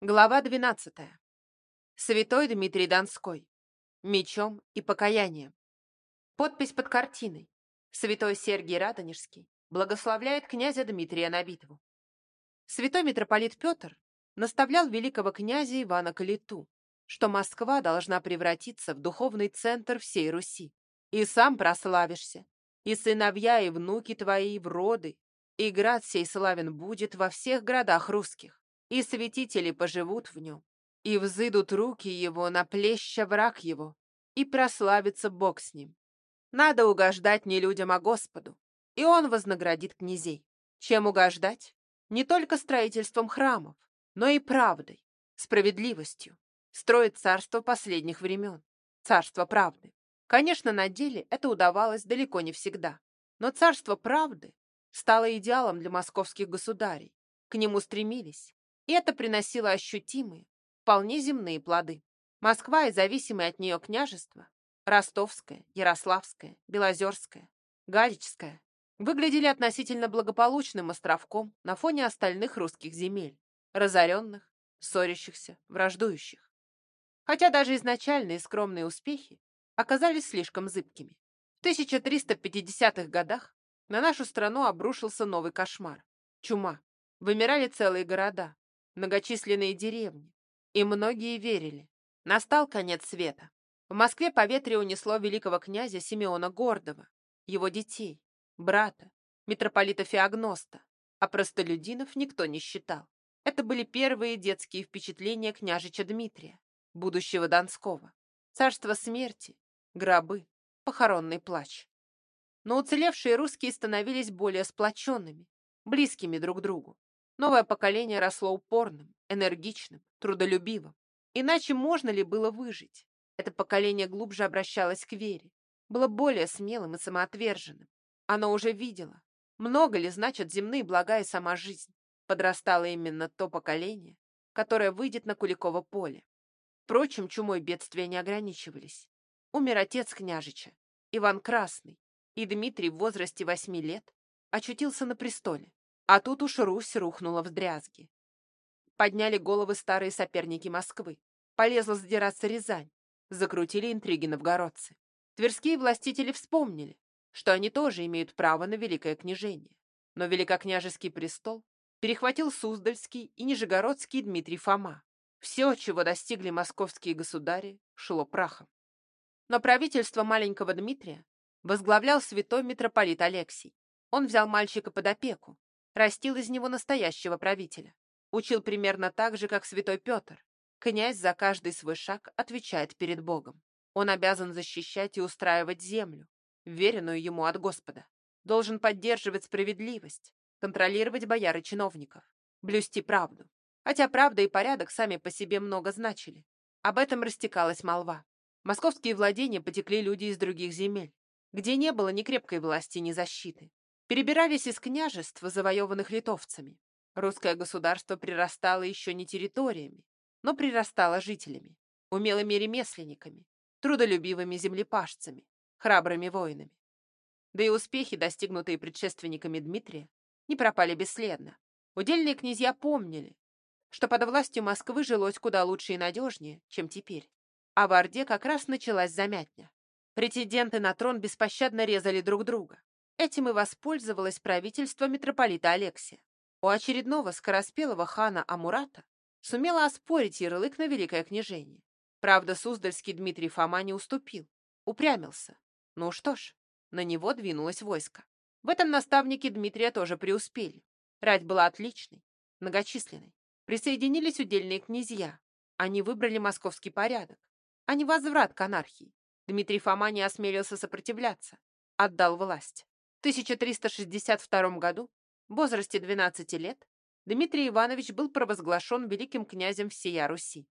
Глава 12. Святой Дмитрий Донской. Мечом и покаянием. Подпись под картиной. Святой Сергий Радонежский благословляет князя Дмитрия на битву. Святой митрополит Петр наставлял великого князя Ивана Калиту, что Москва должна превратиться в духовный центр всей Руси. И сам прославишься, и сыновья, и внуки твои в роды, и град сей славен будет во всех городах русских и святители поживут в нем, и взыдут руки его на плеща враг его, и прославится Бог с ним. Надо угождать не людям, а Господу, и Он вознаградит князей. Чем угождать? Не только строительством храмов, но и правдой, справедливостью. Строить царство последних времен, царство правды. Конечно, на деле это удавалось далеко не всегда, но царство правды стало идеалом для московских государей. К нему стремились, и это приносило ощутимые, вполне земные плоды. Москва и зависимые от нее княжества Ростовское, Ярославское, Белозерское, Галичское выглядели относительно благополучным островком на фоне остальных русских земель, разоренных, ссорящихся, враждующих. Хотя даже изначальные скромные успехи оказались слишком зыбкими. В 1350-х годах на нашу страну обрушился новый кошмар – чума. Вымирали целые города, многочисленные деревни, и многие верили. Настал конец света. В Москве по ветре унесло великого князя Симеона Гордова, его детей, брата, митрополита Феогноста, а простолюдинов никто не считал. Это были первые детские впечатления княжича Дмитрия, будущего Донского. Царство смерти, гробы, похоронный плач. Но уцелевшие русские становились более сплоченными, близкими друг другу. Новое поколение росло упорным, энергичным, трудолюбивым. Иначе можно ли было выжить? Это поколение глубже обращалось к вере, было более смелым и самоотверженным. Оно уже видело, много ли значат земные блага и сама жизнь. Подрастало именно то поколение, которое выйдет на Куликово поле. Впрочем, чумой бедствия не ограничивались. Умер отец княжича, Иван Красный, и Дмитрий в возрасте восьми лет очутился на престоле. А тут уж Русь рухнула в дрязги. Подняли головы старые соперники Москвы. Полезла задираться Рязань. Закрутили интриги новгородцы. Тверские властители вспомнили, что они тоже имеют право на великое княжение. Но великокняжеский престол перехватил Суздальский и Нижегородский Дмитрий Фома. Все, чего достигли московские государи, шло прахом. Но правительство маленького Дмитрия возглавлял святой митрополит Алексий. Он взял мальчика под опеку, растил из него настоящего правителя. Учил примерно так же, как святой Петр. Князь за каждый свой шаг отвечает перед Богом. Он обязан защищать и устраивать землю, веренную ему от Господа. Должен поддерживать справедливость, контролировать бояр и чиновников, блюсти правду. Хотя правда и порядок сами по себе много значили. Об этом растекалась молва. Московские владения потекли люди из других земель, где не было ни крепкой власти, ни защиты. Перебирались из княжеств, завоеванных литовцами. Русское государство прирастало еще не территориями, но прирастало жителями, умелыми ремесленниками, трудолюбивыми землепашцами, храбрыми воинами. Да и успехи, достигнутые предшественниками Дмитрия, не пропали бесследно. Удельные князья помнили, что под властью Москвы жилось куда лучше и надежнее, чем теперь. А в Орде как раз началась замятня. Претенденты на трон беспощадно резали друг друга. Этим и воспользовалось правительство митрополита Алексия. У очередного скороспелого хана Амурата сумела оспорить ярлык на Великое княжение. Правда, Суздальский Дмитрий Фома не уступил, упрямился. Ну что ж, на него двинулось войско. В этом наставнике Дмитрия тоже преуспели. Рать была отличной, многочисленной. Присоединились удельные князья. Они выбрали московский порядок, а не возврат к анархии. Дмитрий Фома не осмелился сопротивляться, отдал власть. В 1362 году, в возрасте 12 лет, Дмитрий Иванович был провозглашен великим князем всея Руси.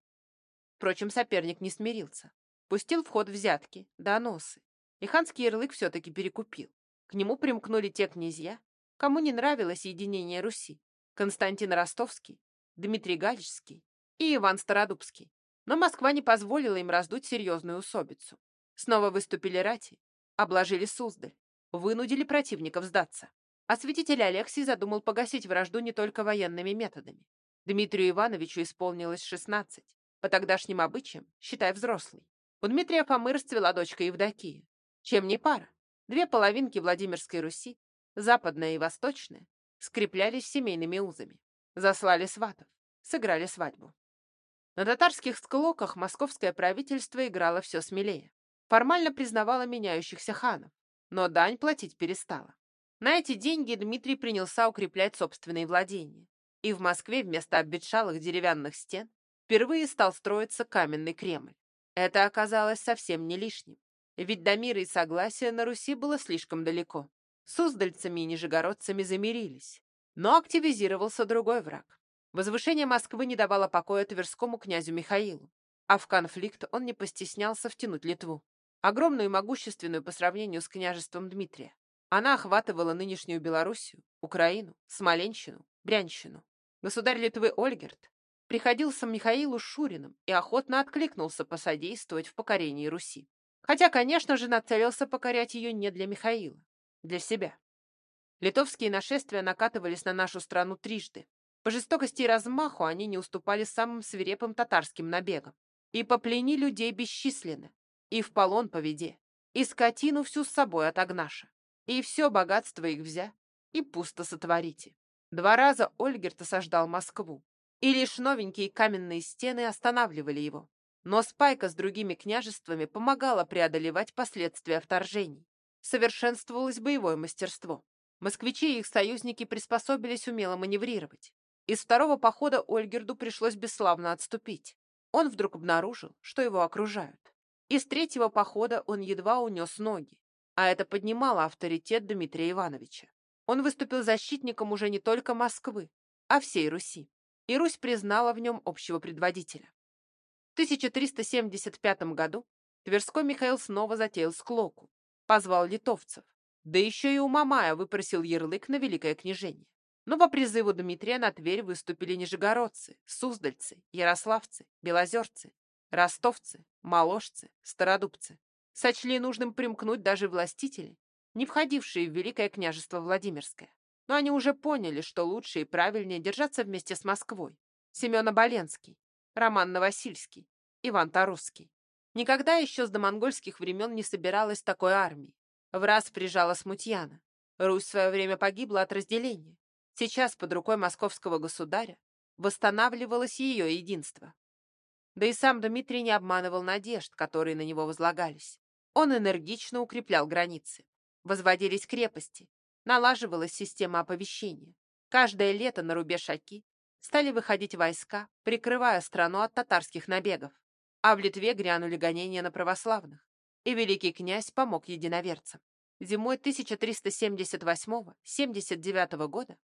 Впрочем, соперник не смирился. Пустил в ход взятки, доносы. И ханский ярлык все-таки перекупил. К нему примкнули те князья, кому не нравилось единение Руси. Константин Ростовский, Дмитрий Галичский и Иван Стародубский. Но Москва не позволила им раздуть серьезную усобицу. Снова выступили рати, обложили Суздаль вынудили противников сдаться. А святитель Алексий задумал погасить вражду не только военными методами. Дмитрию Ивановичу исполнилось 16. По тогдашним обычаям, считай взрослый. У Дмитрия Фомы расцвела дочка Евдокия. Чем не пара? Две половинки Владимирской Руси, западная и восточная, скреплялись семейными узами. Заслали сватов, сыграли свадьбу. На татарских склоках московское правительство играло все смелее. Формально признавало меняющихся ханов, но дань платить перестало. На эти деньги Дмитрий принялся укреплять собственные владения. И в Москве вместо обветшалых деревянных стен впервые стал строиться каменный Кремль. Это оказалось совсем не лишним, ведь до мира и согласия на Руси было слишком далеко. Суздальцами и нижегородцами замирились, но активизировался другой враг. Возвышение Москвы не давало покоя Тверскому князю Михаилу, а в конфликт он не постеснялся втянуть Литву, огромную и могущественную по сравнению с княжеством Дмитрия. Она охватывала нынешнюю Белоруссию, Украину, Смоленщину, Брянщину. Государь Литвы Ольгерт приходился Михаилу Шуриным и охотно откликнулся посодействовать в покорении Руси. Хотя, конечно же, нацелился покорять ее не для Михаила, для себя. Литовские нашествия накатывались на нашу страну трижды. По жестокости и размаху они не уступали самым свирепым татарским набегам. И по плени людей бесчисленно, и в полон поведе, и скотину всю с собой отогнаша, и все богатство их взя, и пусто сотворите. Два раза Ольгерт осаждал Москву, и лишь новенькие каменные стены останавливали его. Но спайка с другими княжествами помогала преодолевать последствия вторжений. Совершенствовалось боевое мастерство. Москвичи и их союзники приспособились умело маневрировать. Из второго похода Ольгерду пришлось бесславно отступить. Он вдруг обнаружил, что его окружают. Из третьего похода он едва унес ноги, а это поднимало авторитет Дмитрия Ивановича. Он выступил защитником уже не только Москвы, а всей Руси и Русь признала в нем общего предводителя. В 1375 году Тверской Михаил снова затеял склоку, позвал литовцев, да еще и у Мамая выпросил ярлык на Великое княжение. Но по призыву Дмитрия на Тверь выступили нижегородцы, суздальцы, ярославцы, белозерцы, ростовцы, моложцы, стародубцы. Сочли нужным примкнуть даже властители, не входившие в Великое княжество Владимирское. Но они уже поняли, что лучше и правильнее держаться вместе с Москвой. Семен Оболенский, Роман Новосильский, Иван Тарусский. Никогда еще с домонгольских времен не собиралась такой армии. В раз прижала Смутьяна. Русь в свое время погибла от разделения. Сейчас под рукой московского государя восстанавливалось ее единство. Да и сам Дмитрий не обманывал надежд, которые на него возлагались. Он энергично укреплял границы. Возводились крепости, налаживалась система оповещения. Каждое лето на рубеж Аки стали выходить войска, прикрывая страну от татарских набегов. А в Литве грянули гонения на православных, и великий князь помог единоверцам. Зимой 1378-79 года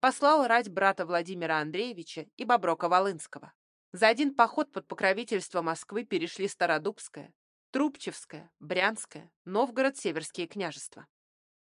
послал рать брата Владимира Андреевича и Боброка Волынского. За один поход под покровительство Москвы перешли Стародубское, Трубчевское, Брянское, Новгород-Северские княжества.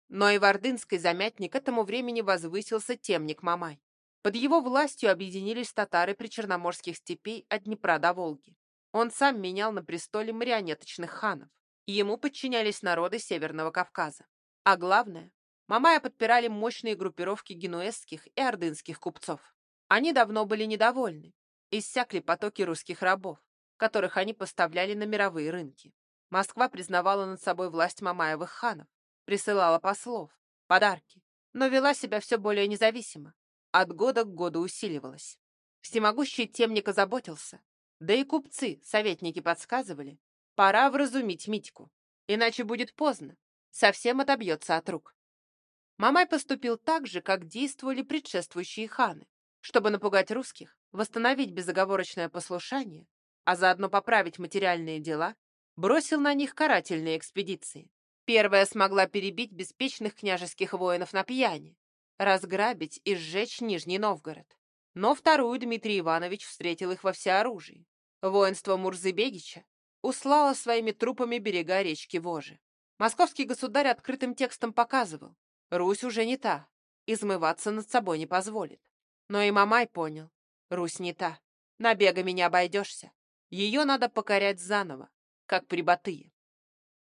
Но и в Ордынской замятне к этому времени возвысился темник Мамай. Под его властью объединились татары причерноморских степей от Днепра до Волги. Он сам менял на престоле марионеточных ханов. И ему подчинялись народы Северного Кавказа. А главное, Мамая подпирали мощные группировки генуэзских и ордынских купцов. Они давно были недовольны. Иссякли потоки русских рабов, которых они поставляли на мировые рынки. Москва признавала над собой власть Мамаевых ханов, присылала послов, подарки, но вела себя все более независимо. От года к году усиливалась. Всемогущий темник озаботился. Да и купцы, советники подсказывали. Пора вразумить Митьку, иначе будет поздно, совсем отобьется от рук. Мамай поступил так же, как действовали предшествующие ханы, чтобы напугать русских, восстановить безоговорочное послушание, а заодно поправить материальные дела, бросил на них карательные экспедиции. Первая смогла перебить беспечных княжеских воинов на пьяни, разграбить и сжечь Нижний Новгород. Но вторую Дмитрий Иванович встретил их во всеоружии. Воинство Мурзыбегича услало своими трупами берега речки Вожи. Московский государь открытым текстом показывал, Русь уже не та, измываться над собой не позволит. Но и Мамай понял, Русь не та, набегами не обойдешься. Ее надо покорять заново, как при Батые.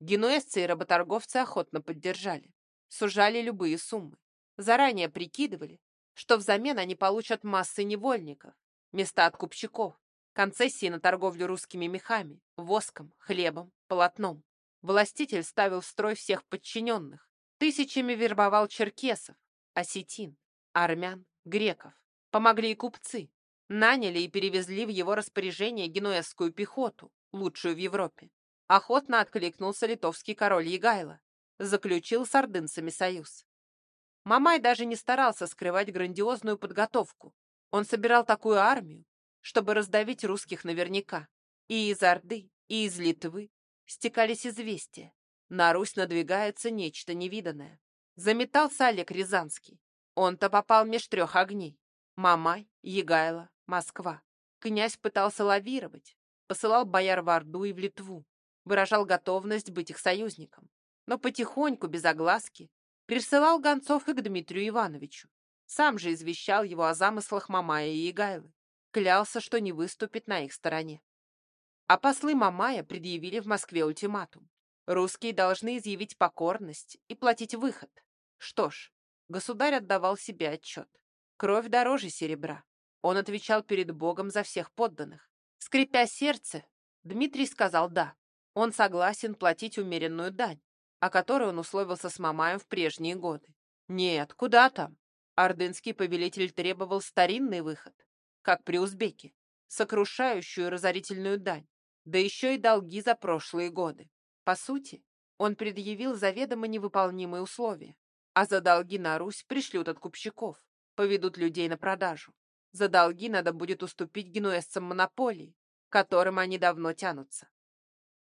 Генуэзцы и работорговцы охотно поддержали. Сужали любые суммы. Заранее прикидывали, что взамен они получат массы невольников, места от купчаков, концессии на торговлю русскими мехами, воском, хлебом, полотном. Властитель ставил в строй всех подчиненных, тысячами вербовал черкесов, осетин, армян, греков. Помогли и купцы. Наняли и перевезли в его распоряжение генуэзскую пехоту, лучшую в Европе. Охотно откликнулся литовский король Егайло. Заключил с ордынцами союз. Мамай даже не старался скрывать грандиозную подготовку. Он собирал такую армию, чтобы раздавить русских наверняка. И из Орды, и из Литвы стекались известия. На Русь надвигается нечто невиданное. Заметался Олег Рязанский. Он-то попал меж трех огней. Мамай, Егайло, Москва. Князь пытался лавировать, посылал бояр в Орду и в Литву, выражал готовность быть их союзником. Но потихоньку, без огласки, присылал гонцов и к Дмитрию Ивановичу. Сам же извещал его о замыслах Мамая и Егайлы. Клялся, что не выступит на их стороне. А послы Мамая предъявили в Москве ультиматум. Русские должны изъявить покорность и платить выход. Что ж, государь отдавал себе отчет. Кровь дороже серебра. Он отвечал перед Богом за всех подданных. Скрипя сердце, Дмитрий сказал «да». Он согласен платить умеренную дань, о которой он условился с Мамаем в прежние годы. Нет, куда там? Ордынский повелитель требовал старинный выход, как при узбеке, сокрушающую разорительную дань, да еще и долги за прошлые годы. По сути, он предъявил заведомо невыполнимые условия, а за долги на Русь пришлют откупщиков, поведут людей на продажу. За долги надо будет уступить генуэзцам монополии, которым они давно тянутся.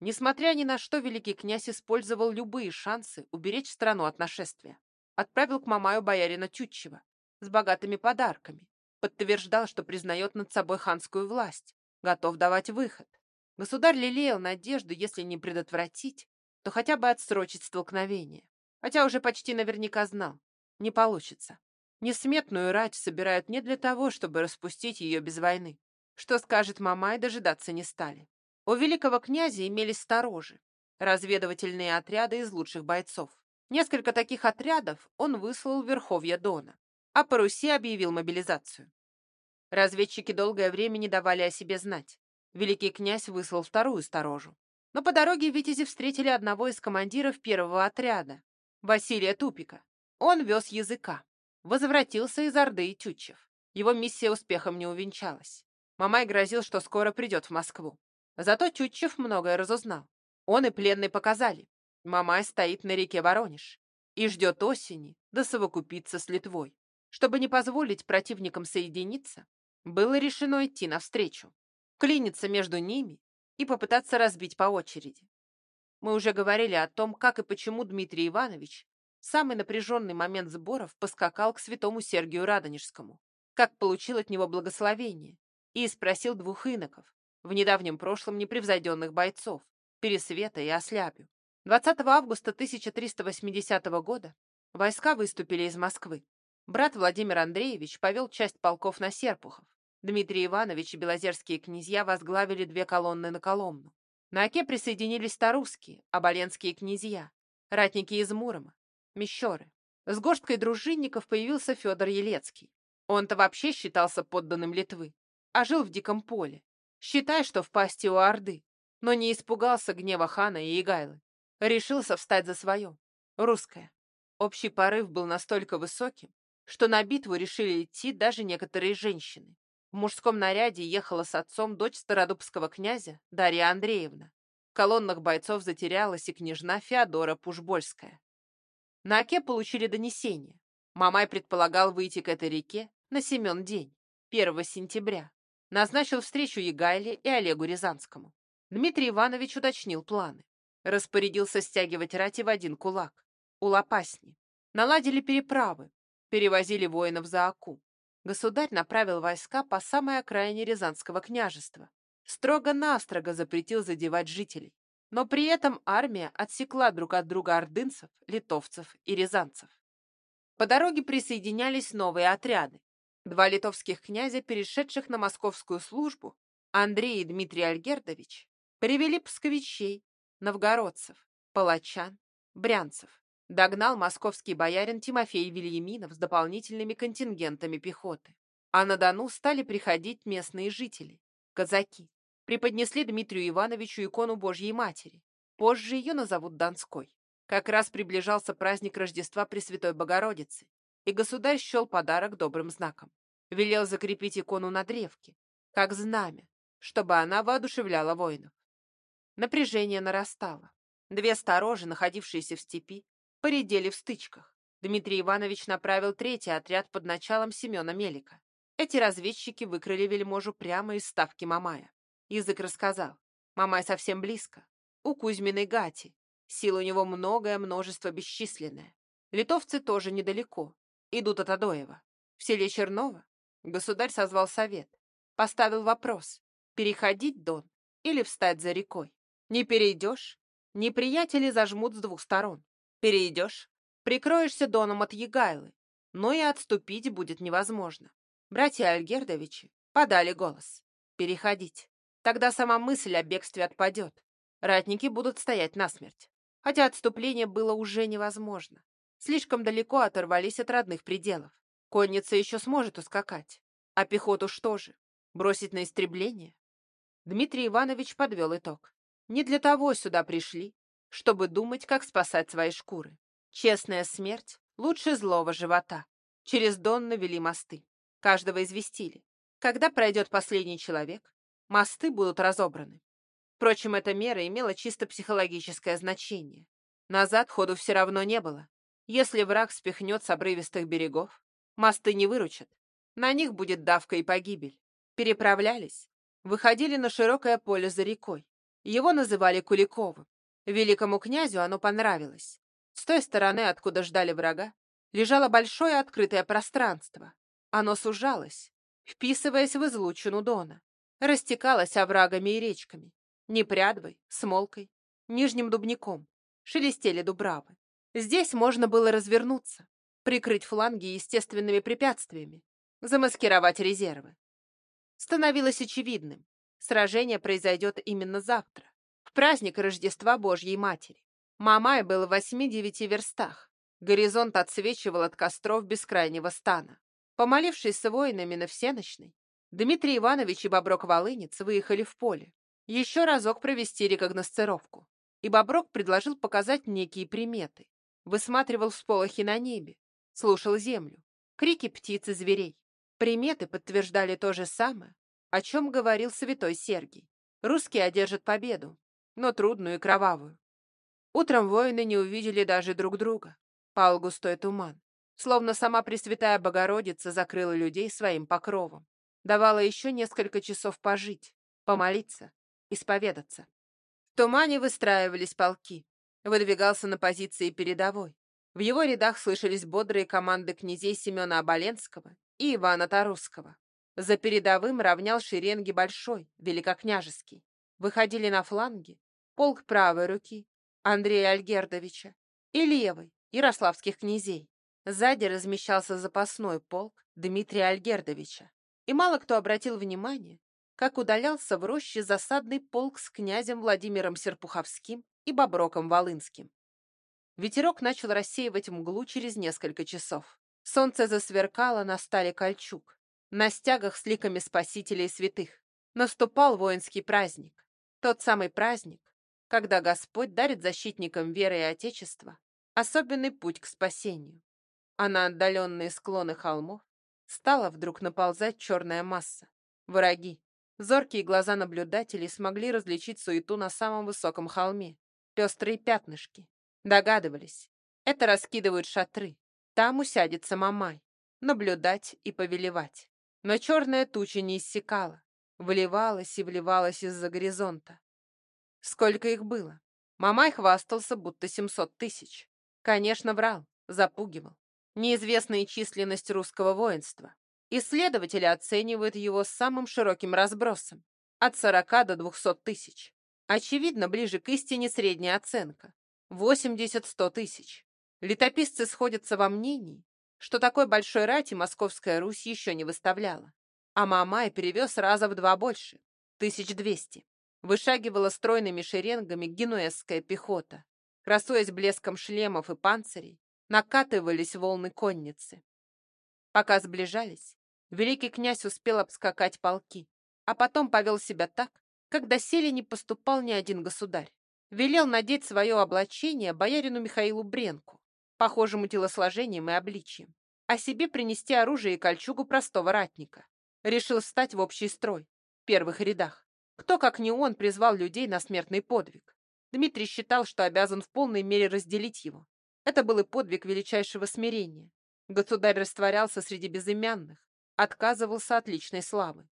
Несмотря ни на что, великий князь использовал любые шансы уберечь страну от нашествия. Отправил к Мамаю боярина Тютчева с богатыми подарками, подтверждал, что признает над собой ханскую власть, готов давать выход. Государь лелеял надежду, если не предотвратить, то хотя бы отсрочить столкновение. Хотя уже почти наверняка знал, не получится. Несметную рать собирают не для того, чтобы распустить ее без войны. Что скажет Мамай, дожидаться не стали. У великого князя имелись сторожи, разведывательные отряды из лучших бойцов. Несколько таких отрядов он выслал в Верховье Дона, а по Руси объявил мобилизацию. Разведчики долгое время не давали о себе знать. Великий князь выслал вторую сторожу. Но по дороге витязи встретили одного из командиров первого отряда, Василия Тупика. Он вез языка. Возвратился из Орды и Тютчев. Его миссия успехом не увенчалась. Мамай грозил, что скоро придет в Москву. Зато Тютчев многое разузнал. Он и пленный показали. Мамай стоит на реке Воронеж и ждет осени, да совокупиться с Литвой. Чтобы не позволить противникам соединиться, было решено идти навстречу, клиниться между ними и попытаться разбить по очереди. Мы уже говорили о том, как и почему Дмитрий Иванович самый напряженный момент сборов поскакал к святому Сергию Радонежскому, как получил от него благословение, и спросил двух иноков, в недавнем прошлом непревзойденных бойцов, Пересвета и Ослябю. 20 августа 1380 года войска выступили из Москвы. Брат Владимир Андреевич повел часть полков на Серпухов. Дмитрий Иванович и белозерские князья возглавили две колонны на Коломну. На Оке присоединились старусские, оболенские князья, ратники из Мурома, Мещеры. С горсткой дружинников появился Федор Елецкий. Он-то вообще считался подданным Литвы, а жил в диком поле. Считай, что в пасти у Орды, но не испугался гнева хана и Игайлы. Решился встать за свое. Русское. Общий порыв был настолько высоким, что на битву решили идти даже некоторые женщины. В мужском наряде ехала с отцом дочь стародубского князя Дарья Андреевна. В колоннах бойцов затерялась и княжна Феодора Пушбольская. На Оке получили донесение. Мамай предполагал выйти к этой реке на Семен день, 1 сентября. Назначил встречу Егайле и Олегу Рязанскому. Дмитрий Иванович уточнил планы. Распорядился стягивать рати в один кулак. У Лопасни. Наладили переправы. Перевозили воинов за Аку. Государь направил войска по самой окраине Рязанского княжества. Строго-настрого запретил задевать жителей но при этом армия отсекла друг от друга ордынцев, литовцев и рязанцев. По дороге присоединялись новые отряды. Два литовских князя, перешедших на московскую службу, Андрей и Дмитрий Альгердович, привели псковичей, новгородцев, палачан, брянцев. Догнал московский боярин Тимофей Вильяминов с дополнительными контингентами пехоты. А на Дону стали приходить местные жители, казаки. Преподнесли Дмитрию Ивановичу икону Божьей Матери. Позже ее назовут Донской. Как раз приближался праздник Рождества Пресвятой Богородицы, и государь счел подарок добрым знаком. Велел закрепить икону на древке, как знамя, чтобы она воодушевляла воинов. Напряжение нарастало. Две сторожи, находившиеся в степи, поредели в стычках. Дмитрий Иванович направил третий отряд под началом Семена Мелика. Эти разведчики выкрали вельможу прямо из ставки Мамая. Язык рассказал. Мамай совсем близко. У Кузьминой Гати. Сил у него многое, множество бесчисленное. Литовцы тоже недалеко. Идут от Адоева. В селе Черново государь созвал совет. Поставил вопрос, переходить Дон или встать за рекой. Не перейдешь, неприятели зажмут с двух сторон. Перейдешь, прикроешься Доном от Егайлы, но и отступить будет невозможно. Братья Альгердовичи подали голос. Переходить. Тогда сама мысль о бегстве отпадет. Ратники будут стоять насмерть. Хотя отступление было уже невозможно. Слишком далеко оторвались от родных пределов. Конница еще сможет ускакать. А пехоту что же? Бросить на истребление? Дмитрий Иванович подвел итог. Не для того сюда пришли, чтобы думать, как спасать свои шкуры. Честная смерть лучше злого живота. Через Дон навели мосты. Каждого известили. Когда пройдет последний человек, мосты будут разобраны. Впрочем, эта мера имела чисто психологическое значение. Назад ходу все равно не было. Если враг спихнет с обрывистых берегов, мосты не выручат. На них будет давка и погибель. Переправлялись, выходили на широкое поле за рекой. Его называли Куликовым. Великому князю оно понравилось. С той стороны, откуда ждали врага, лежало большое открытое пространство. Оно сужалось, вписываясь в излучину Дона, растекалось оврагами и речками. Непрядвой, Смолкой, Нижним Дубником. Шелестели дубравы. Здесь можно было развернуться, прикрыть фланги естественными препятствиями, замаскировать резервы. Становилось очевидным, сражение произойдет именно завтра, в праздник Рождества Божьей Матери. Мамай был в восьми-девяти верстах. Горизонт отсвечивал от костров бескрайнего стана. Помолившись с воинами на всеночной, Дмитрий Иванович и Боброк-Волынец выехали в поле, еще разок провести рекогносцировку. И Боброк предложил показать некие приметы. Высматривал всполохи на небе, слушал землю, крики птиц и зверей. Приметы подтверждали то же самое, о чем говорил святой Сергий. Русские одержат победу, но трудную и кровавую. Утром воины не увидели даже друг друга. Пал густой туман. Словно сама Пресвятая Богородица закрыла людей своим покровом. Давала еще несколько часов пожить, помолиться, исповедаться. В тумане выстраивались полки. Выдвигался на позиции передовой. В его рядах слышались бодрые команды князей Семена Оболенского и Ивана Тарусского. За передовым равнял шеренги большой, великокняжеский. Выходили на фланги полк правой руки Андрея Альгердовича и левой ярославских князей. Сзади размещался запасной полк Дмитрия Альгердовича. И мало кто обратил внимание, как удалялся в роще засадный полк с князем Владимиром Серпуховским и Боброком Волынским. Ветерок начал рассеивать мглу через несколько часов. Солнце засверкало на стале кольчуг, на стягах с ликами спасителей и святых. Наступал воинский праздник. Тот самый праздник, когда Господь дарит защитникам веры и Отечества особенный путь к спасению. А на отдаленные склоны холмов стала вдруг наползать черная масса. Враги, Зоркие глаза наблюдателей смогли различить суету на самом высоком холме. Пестрые пятнышки. Догадывались. Это раскидывают шатры. Там усядется Мамай. Наблюдать и повелевать. Но черная туча не иссякала. Вливалась и вливалась из-за горизонта. Сколько их было? Мамай хвастался, будто 700 тысяч. Конечно, врал, запугивал. Неизвестная численность русского воинства. Исследователи оценивают его самым широким разбросом – от 40 до 200 тысяч. Очевидно, ближе к истине средняя оценка – 80-100 тысяч. Летописцы сходятся во мнении, что такой большой рати Московская Русь еще не выставляла. А Мамай перевез раза в два больше – 1200. Вышагивала стройными шеренгами генуэзская пехота. Красуясь блеском шлемов и панцирей, накатывались волны конницы. Пока сближались, великий князь успел обскакать полки, а потом повел себя так, как доселе не поступал ни один государь. Велел надеть свое облачение боярину Михаилу Бренку, похожему телосложением и обличием, а себе принести оружие и кольчугу простого ратника. Решил встать в общий строй, в первых рядах. Кто, как не он, призвал людей на смертный подвиг? Дмитрий считал, что обязан в полной мере разделить его. Это был и подвиг величайшего смирения. Государь растворялся среди безымянных, отказывался от личной славы.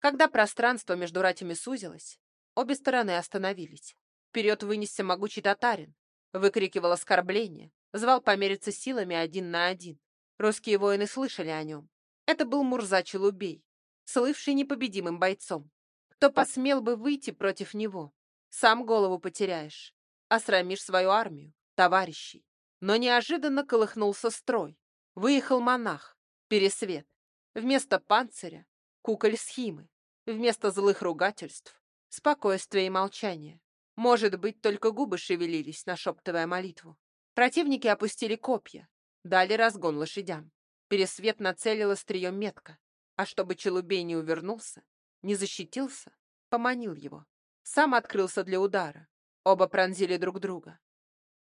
Когда пространство между ратями сузилось, обе стороны остановились. Вперед вынесся могучий татарин, выкрикивал оскорбления, звал помериться силами один на один. Русские воины слышали о нем. Это был Мурза Челубей, слывший непобедимым бойцом. Кто посмел бы выйти против него? Сам голову потеряешь, осрамишь свою армию, товарищей. Но неожиданно колыхнулся строй. Выехал монах, пересвет. Вместо панциря — куколь схимы. Вместо злых ругательств — спокойствие и молчание. Может быть, только губы шевелились, нашептывая молитву. Противники опустили копья, дали разгон лошадям. Пересвет нацелил острием метко, а чтобы Челубей не увернулся, не защитился, поманил его. Сам открылся для удара. Оба пронзили друг друга.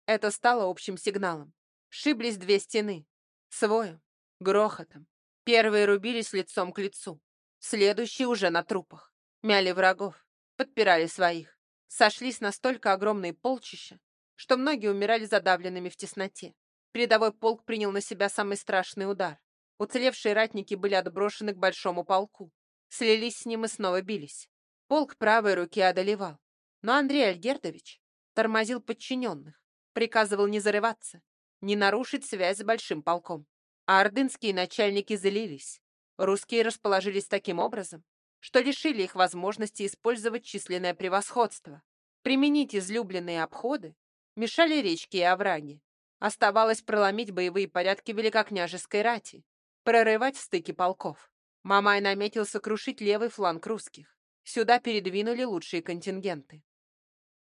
Это стало общим сигналом. Шиблись две стены. Своем, грохотом. Первые рубились лицом к лицу. Следующие уже на трупах. Мяли врагов. Подпирали своих. Сошлись настолько огромные полчища, что многие умирали задавленными в тесноте. Передовой полк принял на себя самый страшный удар. Уцелевшие ратники были отброшены к большому полку. Слились с ним и снова бились. Полк правой руки одолевал. Но Андрей Альгердович тормозил подчиненных, приказывал не зарываться, не нарушить связь с большим полком. А ордынские начальники злились. Русские расположились таким образом, что лишили их возможности использовать численное превосходство. Применить излюбленные обходы мешали речки и овраги. Оставалось проломить боевые порядки великокняжеской рати, прорывать стыки полков. Мамай наметил сокрушить левый фланг русских. Сюда передвинули лучшие контингенты.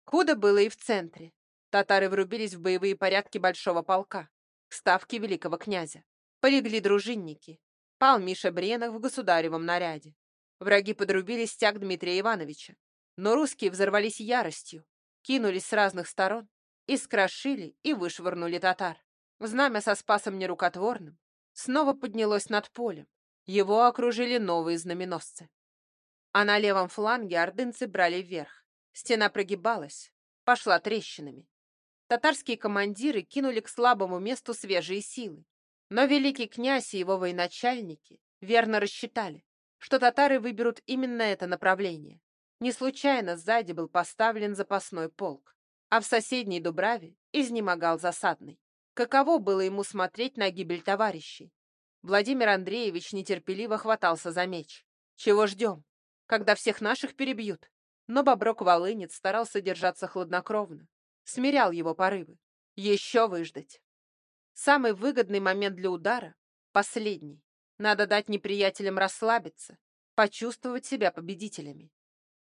Худо было и в центре. Татары врубились в боевые порядки большого полка, к ставке великого князя. Полегли дружинники. Пал Миша Бренов в государевом наряде. Враги подрубили стяг Дмитрия Ивановича. Но русские взорвались яростью, кинулись с разных сторон и скрошили и вышвырнули татар. Знамя со спасом нерукотворным снова поднялось над полем. Его окружили новые знаменосцы. А на левом фланге ордынцы брали вверх. Стена прогибалась, пошла трещинами. Татарские командиры кинули к слабому месту свежие силы. Но великий князь и его военачальники верно рассчитали, что татары выберут именно это направление. Не случайно сзади был поставлен запасной полк, а в соседней Дубраве изнемогал засадный. Каково было ему смотреть на гибель товарищей? Владимир Андреевич нетерпеливо хватался за меч. Чего ждем? Когда всех наших перебьют? Но Боброк-Волынец старался держаться хладнокровно смирял его порывы. Еще выждать. Самый выгодный момент для удара — последний. Надо дать неприятелям расслабиться, почувствовать себя победителями.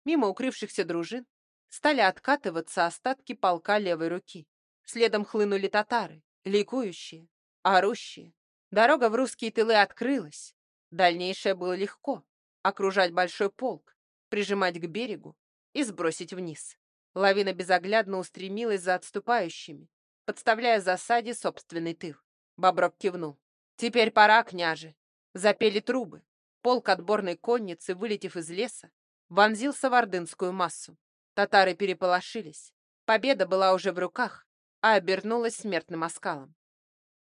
Мимо укрывшихся дружин стали откатываться остатки полка левой руки. Следом хлынули татары, ликующие, орущие. Дорога в русские тылы открылась. Дальнейшее было легко. Окружать большой полк, прижимать к берегу и сбросить вниз. Лавина безоглядно устремилась за отступающими, подставляя засаде собственный тыл. Боброк кивнул. «Теперь пора, княже!» Запели трубы. Полк отборной конницы, вылетев из леса, вонзился в ордынскую массу. Татары переполошились. Победа была уже в руках, а обернулась смертным оскалом.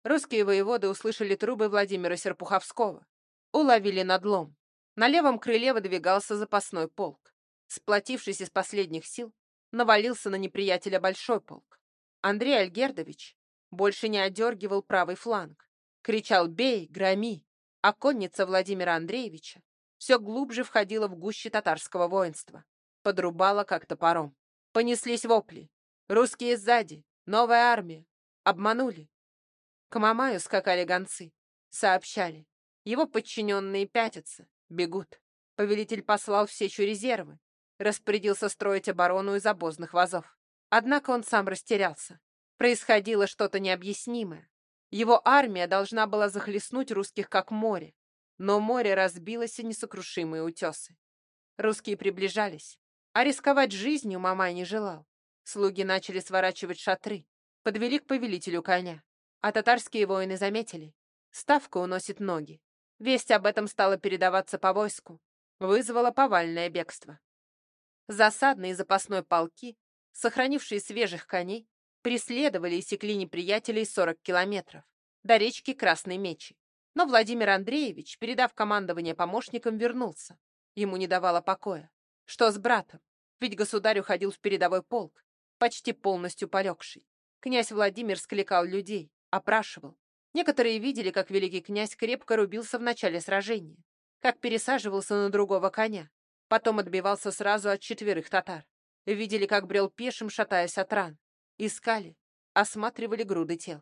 Русские воеводы услышали трубы Владимира Серпуховского. Уловили надлом. На левом крыле выдвигался запасной полк. Сплотившись из последних сил, навалился на неприятеля большой полк. Андрей Альгердович больше не одергивал правый фланг. Кричал «Бей! Громи!» А конница Владимира Андреевича все глубже входила в гуще татарского воинства. Подрубала как топором. Понеслись вопли. Русские сзади. Новая армия. Обманули. К Мамаю скакали гонцы. Сообщали. Его подчиненные пятятся. Бегут. Повелитель послал в сечу резервы распорядился строить оборону из обозных вазов. Однако он сам растерялся. Происходило что-то необъяснимое. Его армия должна была захлестнуть русских как море, но море разбилось о несокрушимые утесы. Русские приближались, а рисковать жизнью Мамай не желал. Слуги начали сворачивать шатры, подвели к повелителю коня. А татарские воины заметили. Ставка уносит ноги. Весть об этом стала передаваться по войску. Вызвала повальное бегство. Засадные запасной полки, сохранившие свежих коней, преследовали и секли неприятелей 40 километров, до речки Красной Мечи. Но Владимир Андреевич, передав командование помощникам, вернулся. Ему не давало покоя. Что с братом? Ведь государь уходил в передовой полк, почти полностью полегший. Князь Владимир скликал людей, опрашивал. Некоторые видели, как великий князь крепко рубился в начале сражения, как пересаживался на другого коня, потом отбивался сразу от четверых татар. Видели, как брел пешим, шатаясь от ран. Искали, осматривали груды тел.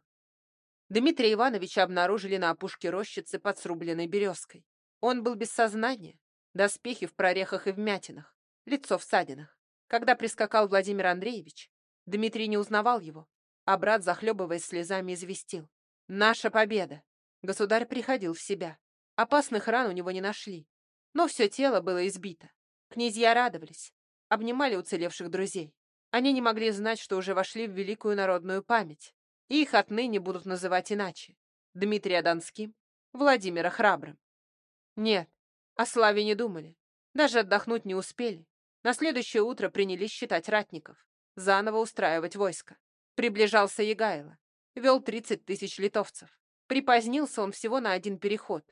Дмитрия Ивановича обнаружили на опушке рощицы под срубленной березкой. Он был без сознания, доспехи в прорехах и вмятинах, лицо в садинах. Когда прискакал Владимир Андреевич, Дмитрий не узнавал его, а брат, захлебываясь слезами, известил. «Наша победа!» Государь приходил в себя. Опасных ран у него не нашли, но все тело было избито. Князья радовались, обнимали уцелевших друзей. Они не могли знать, что уже вошли в великую народную память, и их отныне будут называть иначе. Дмитрия Донским, Владимира Храбрым. Нет, о славе не думали. Даже отдохнуть не успели. На следующее утро принялись считать ратников, заново устраивать войско. Приближался Егайло. Вел 30 тысяч литовцев. Припозднился он всего на один переход.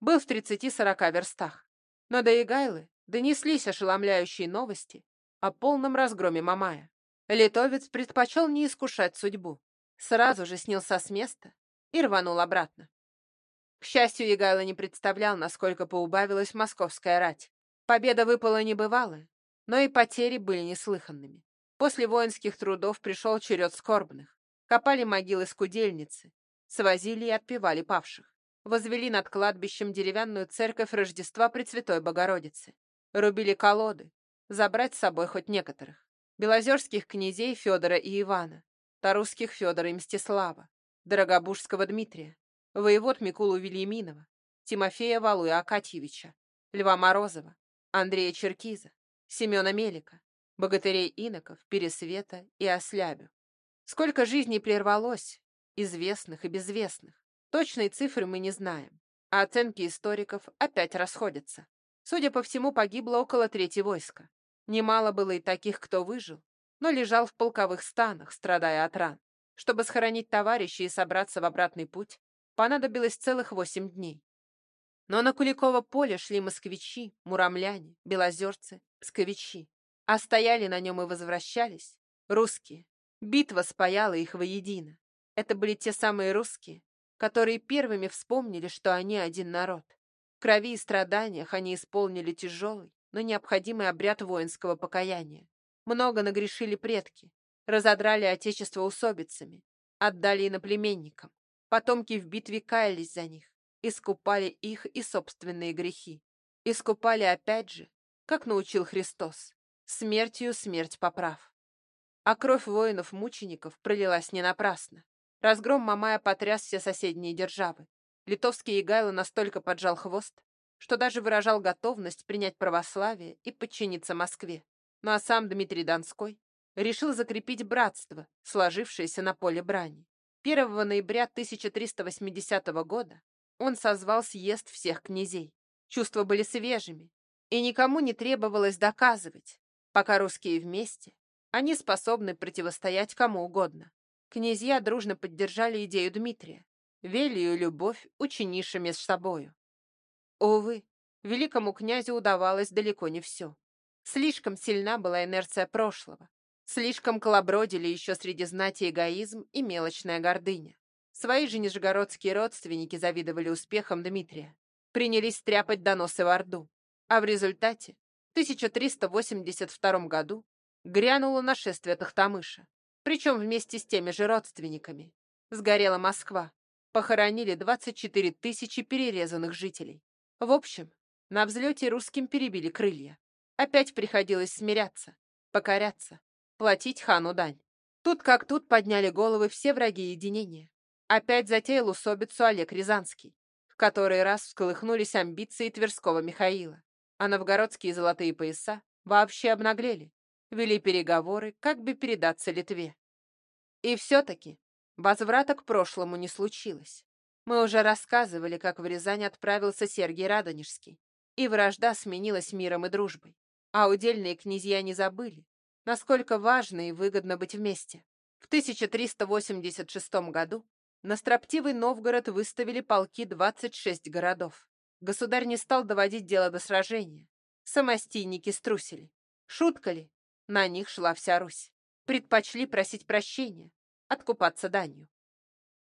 Был в 30-40 верстах. Но до Егайлы донеслись ошеломляющие новости о полном разгроме Мамая. Литовец предпочел не искушать судьбу сразу же снялся с места и рванул обратно. К счастью, Егайло не представлял, насколько поубавилась московская рать. Победа выпала небывалая, но и потери были неслыханными. После воинских трудов пришел черед скорбных. Копали могилы скудельницы, свозили и отпевали павших. Возвели над кладбищем деревянную церковь Рождества Пресвятой Богородицы. Рубили колоды, забрать с собой хоть некоторых. Белозерских князей Федора и Ивана, Тарусских Федора и Мстислава, Дорогобужского Дмитрия, воевод Микулу Вильяминова, Тимофея Валуя Акатьевича, Льва Морозова, Андрея Черкиза, Семена Мелика, богатырей иноков, Пересвета и Ослябю. Сколько жизней прервалось, известных и безвестных. Точной цифры мы не знаем, а оценки историков опять расходятся. Судя по всему, погибло около трети войска. Немало было и таких, кто выжил, но лежал в полковых станах, страдая от ран. Чтобы схоронить товарищей и собраться в обратный путь, понадобилось целых восемь дней. Но на Куликово поле шли москвичи, муромляне, белозерцы, псковичи. А стояли на нем и возвращались русские. Битва спаяла их воедино. Это были те самые русские, которые первыми вспомнили, что они один народ. Крови и страданиях они исполнили тяжелый, но необходимый обряд воинского покаяния. Много нагрешили предки, разодрали отечество усобицами, отдали иноплеменникам. Потомки в битве каялись за них, искупали их и собственные грехи. Искупали опять же, как научил Христос, смертью смерть поправ. А кровь воинов-мучеников пролилась не напрасно. Разгром Мамая потряс все соседние державы. Литовский Егайло настолько поджал хвост, что даже выражал готовность принять православие и подчиниться Москве. Ну а сам Дмитрий Донской решил закрепить братство, сложившееся на поле брани. 1 ноября 1380 года он созвал съезд всех князей. Чувства были свежими, и никому не требовалось доказывать, пока русские вместе, они способны противостоять кому угодно. Князья дружно поддержали идею Дмитрия, велию любовь учинишами с собою. Увы, великому князю удавалось далеко не все. Слишком сильна была инерция прошлого. Слишком колобродили еще среди знати эгоизм и мелочная гордыня. Свои же нижегородские родственники завидовали успехам Дмитрия. Принялись стряпать доносы в Орду. А в результате в 1382 году грянуло нашествие Тахтамыша. Причем вместе с теми же родственниками. Сгорела Москва. Похоронили 24 тысячи перерезанных жителей. В общем, на взлете русским перебили крылья. Опять приходилось смиряться, покоряться, платить хану дань. Тут как тут подняли головы все враги единения. Опять затеял усобицу Олег Рязанский. В который раз всколыхнулись амбиции Тверского Михаила. А новгородские золотые пояса вообще обнаглели. Вели переговоры, как бы передаться Литве. И все-таки возврата к прошлому не случилось. Мы уже рассказывали, как в Рязань отправился Сергий Радонежский, и вражда сменилась миром и дружбой. А удельные князья не забыли, насколько важно и выгодно быть вместе. В 1386 году на строптивый Новгород выставили полки 26 городов. Государь не стал доводить дело до сражения. Самостийники струсили. Шутка ли? На них шла вся Русь. Предпочли просить прощения, откупаться данью.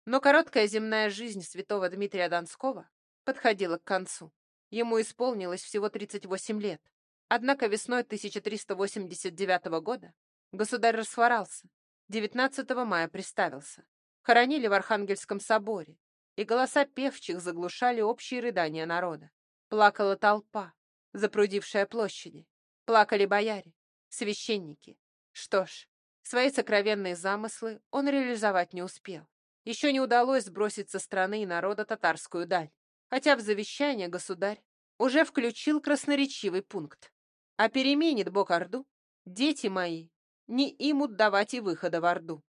Но короткая земная жизнь святого Дмитрия Донского подходила к концу. Ему исполнилось всего 38 лет. Однако весной 1389 года государь расхворался, 19 мая приставился. Хоронили в Архангельском соборе, и голоса певчих заглушали общие рыдания народа. Плакала толпа, запрудившая площади. Плакали бояре, священники. Что ж, свои сокровенные замыслы он реализовать не успел. Еще не удалось сбросить со страны и народа татарскую даль, хотя в завещание государь уже включил красноречивый пункт. А переменит Бог Орду, дети мои, не имут давать и выхода в Орду.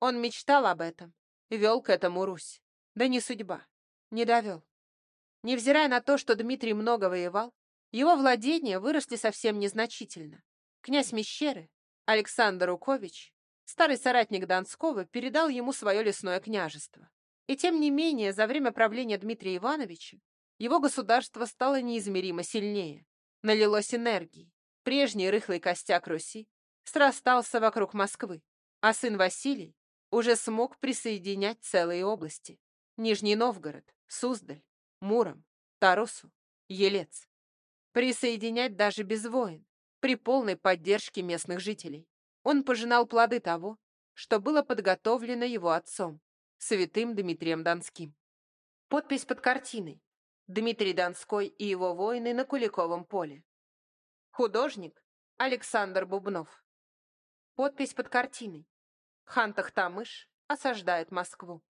Он мечтал об этом, вел к этому Русь. Да не судьба, не довел. Невзирая на то, что Дмитрий много воевал, его владения выросли совсем незначительно. Князь Мещеры, Александр Укович, старый соратник Донского, передал ему свое лесное княжество. И тем не менее, за время правления Дмитрия Ивановича его государство стало неизмеримо сильнее налилось энергией. Прежний рыхлый костяк Руси срастался вокруг Москвы, а сын Василий уже смог присоединять целые области. Нижний Новгород, Суздаль, Муром, Тарусу, Елец. Присоединять даже без войн, при полной поддержке местных жителей. Он пожинал плоды того, что было подготовлено его отцом, святым Дмитрием Донским. Подпись под картиной. Дмитрий Донской и его воины на Куликовом поле. Художник Александр Бубнов. Подпись под картиной. Хан Тахтамыш осаждает Москву.